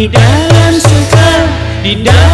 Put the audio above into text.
Di dalam suka di dalam